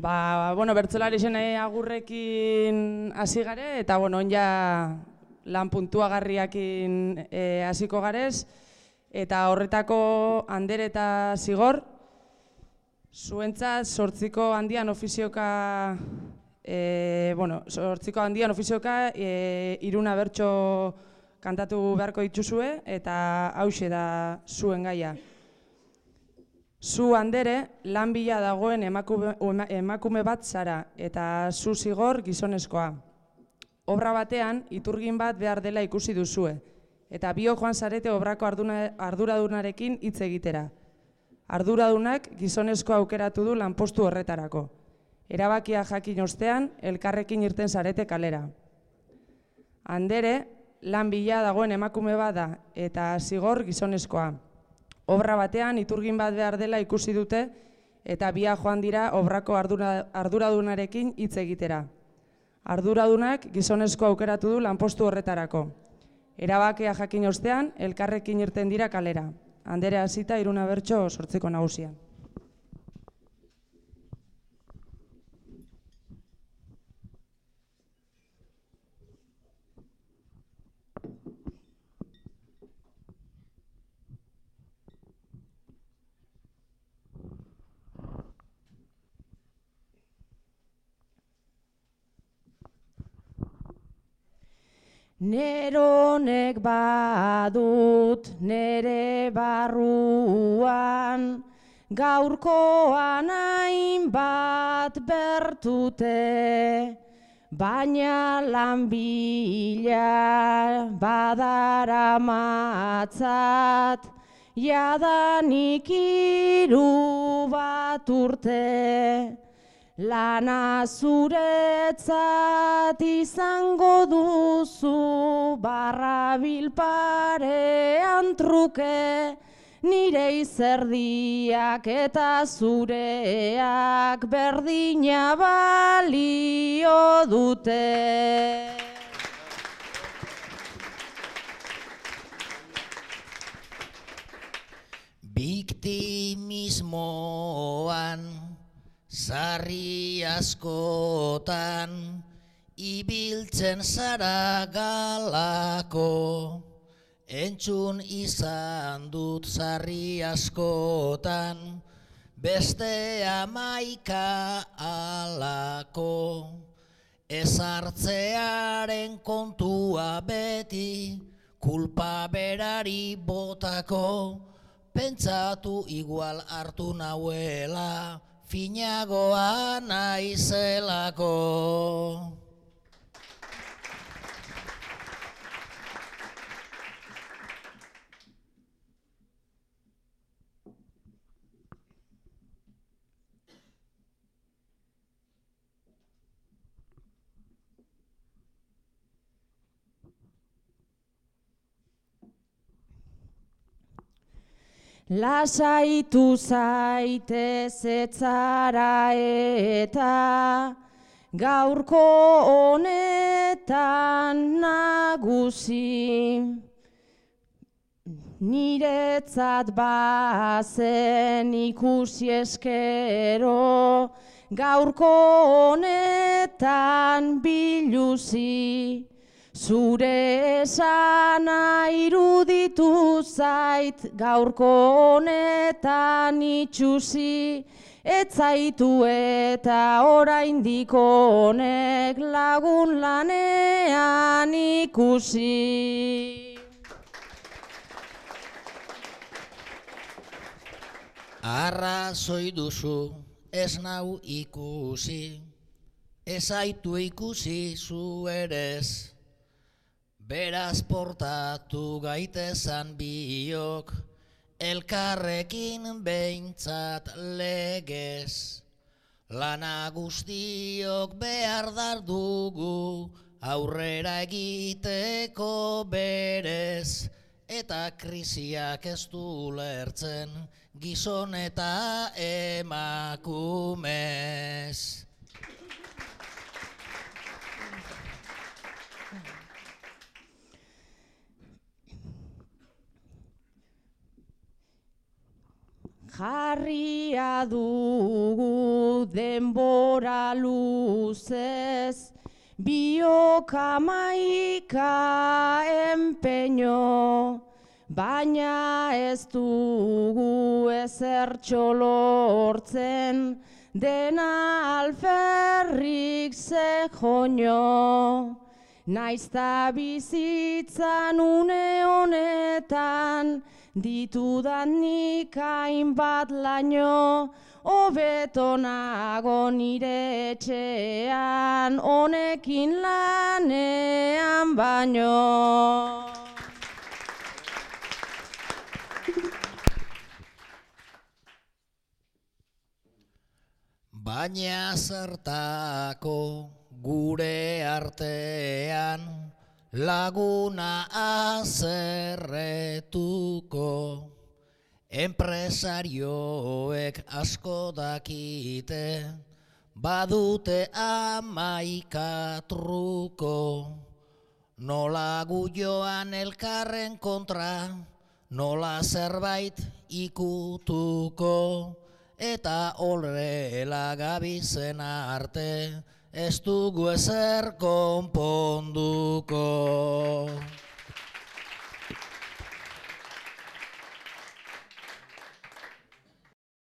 Ba, bueno, bertzelari xene agurrekin hasi gare, eta bueno, onja lan puntuagarriakin eh, hasiko garez, eta horretako hander eta zigor, zuentzat sortziko handian ofizioka, e, bueno, sortziko handian ofizioka e, iruna bertso kantatu beharko dituzue, eta hause da zuen gaia. Zu handere, lan bila dagoen emakume, bat zara eta zu zigor gizonezkoa. Obra batean, iturgin bat behar dela ikusi duzue, eta bio joan zarete obrako arduradunarekin hitz egitera. Arduradunak gizonezko aukeratu du lanpostu horretarako. Erabakia jakin ostean, elkarrekin irten zarete kalera. Handere, lan bila dagoen emakume bat da eta zigor gizonezkoa obra batean iturgin bat behar dela ikusi dute eta bia joan dira obrako ardura, arduradunarekin hitz egitera. Arduradunak gizonezko aukeratu du lanpostu horretarako. Erabakea jakin ostean, elkarrekin irten dira kalera. Andere hasita iruna bertso sortzeko nagusia. Neronek badut nere barruan, gaurkoan hainbat bertute, baina lanbila badara matzat, jadanik iru bat urte. Lana zuretzat izango duzu barra bilparean truke, nire izerdiak eta zureak berdina balio dute. Biktimismoan Zarri askotan ibiltzen zara galako. Entzun izan dut zarri askotan Beste amaika alako Ezartzearen kontua beti Kulpa berari botako. Pentsatu igual hartu nauela finagoa naizelako. Lasaitu zaite zetzara eta gaurko honetan nagusi. Niretzat bazen ikusi eskero gaurko honetan biluzi. Zure esana iruditu zait gaurko honetan itxusi, etzaitu eta oraindik honek lagun lanean ikusi. Arrazoi duzu ez nau ikusi, ezaitu ikusi zu erez, Beraz portatu gaitezan biok, elkarrekin behintzat legez. Lana guztiok behar dugu, aurrera egiteko berez. Eta krisiak ez du lertzen, gizon eta emakumez. Jarria dugu denbora luzez, bioka maika empeño, baina ez dugu ezer txolortzen, dena alferrik ze joño. Naizta bizitzan une honetan, ditudan nik hainbat laino, hobeto nago nire etxean, honekin lanean baino. Baina zertako gure artean laguna azerretuko enpresarioek asko dakite badute amaika truko. Nola gu joan elkarren kontra nola zerbait ikutuko eta horrela gabizen arte Ez dugu ezer konponduko.